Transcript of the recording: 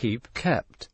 keep kept.